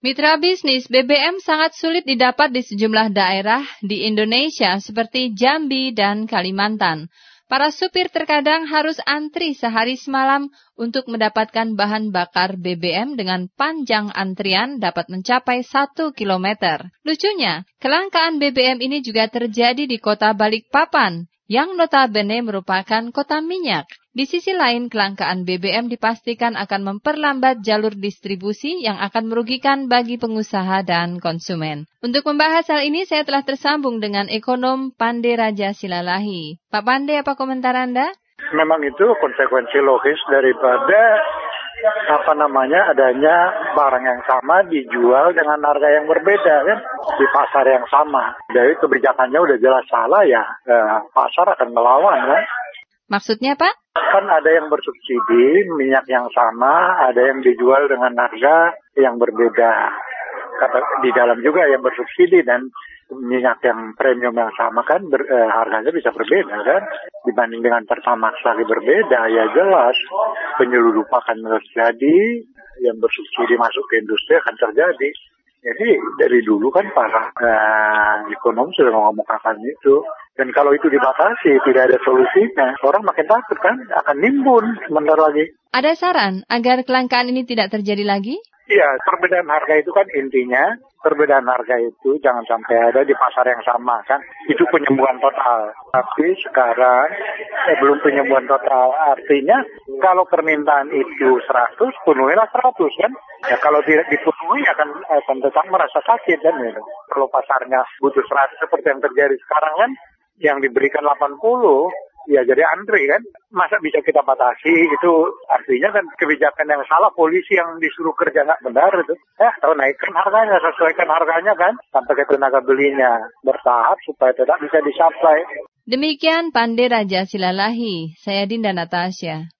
Mitra bisnis BBM sangat sulit didapat di sejumlah daerah di Indonesia seperti Jambi dan Kalimantan. Para supir terkadang harus antri sehari semalam untuk mendapatkan bahan bakar BBM dengan panjang antrian dapat mencapai 1 km. Lucunya, kelangkaan BBM ini juga terjadi di kota Balikpapan yang notabene merupakan kota minyak. Di sisi lain, kelangkaan BBM dipastikan akan memperlambat jalur distribusi yang akan merugikan bagi pengusaha dan konsumen. Untuk membahas hal ini, saya telah tersambung dengan ekonom Pande Raja Silalahi. Pak Pande, apa komentar Anda? Memang itu konsekuensi logis daripada apa namanya adanya barang yang sama dijual dengan harga yang berbeda kan di pasar yang sama. Jadi kebijakannya udah jelas salah ya eh, pasar akan melawan kan. Maksudnya Pak? Kan ada yang bersubsidi minyak yang sama, ada yang dijual dengan harga yang berbeda. Kata, di dalam juga yang bersubsidi dan minyak yang premium yang sama kan ber, eh, harganya bisa berbeda kan dibanding dengan pertamax lagi berbeda ya jelas. Penyelundupan akan terjadi yang bersubsidi masuk ke industri akan terjadi. Jadi dari dulu kan para eh, ekonom sudah mengomongkan itu. Dan kalau itu dibatasi tidak ada solusinya. Orang makin takut kan akan nimbun sebentar lagi. Ada saran agar kelangkaan ini tidak terjadi lagi Iya, perbedaan harga itu kan intinya perbedaan harga itu jangan sampai ada di pasar yang sama kan. Itu penyembuhan total. Tapi sekarang eh, belum penyembuhan total. Artinya kalau permintaan itu 100, penuhilah 100 kan. Ya kalau tidak dipenuhi akan akan tetap merasa sakit kan. Ya. Kalau pasarnya butuh 100 seperti yang terjadi sekarang kan, yang diberikan 80, ya jadi antri kan. Masa bisa kita batasi itu artinya kan kebijakan yang salah polisi yang disuruh kerja nggak benar itu. Eh tahu naikkan harganya, sesuaikan harganya kan sampai ke tenaga belinya bertahap supaya tetap bisa disuplai. Demikian Pande Raja Silalahi, saya Dinda Natasha.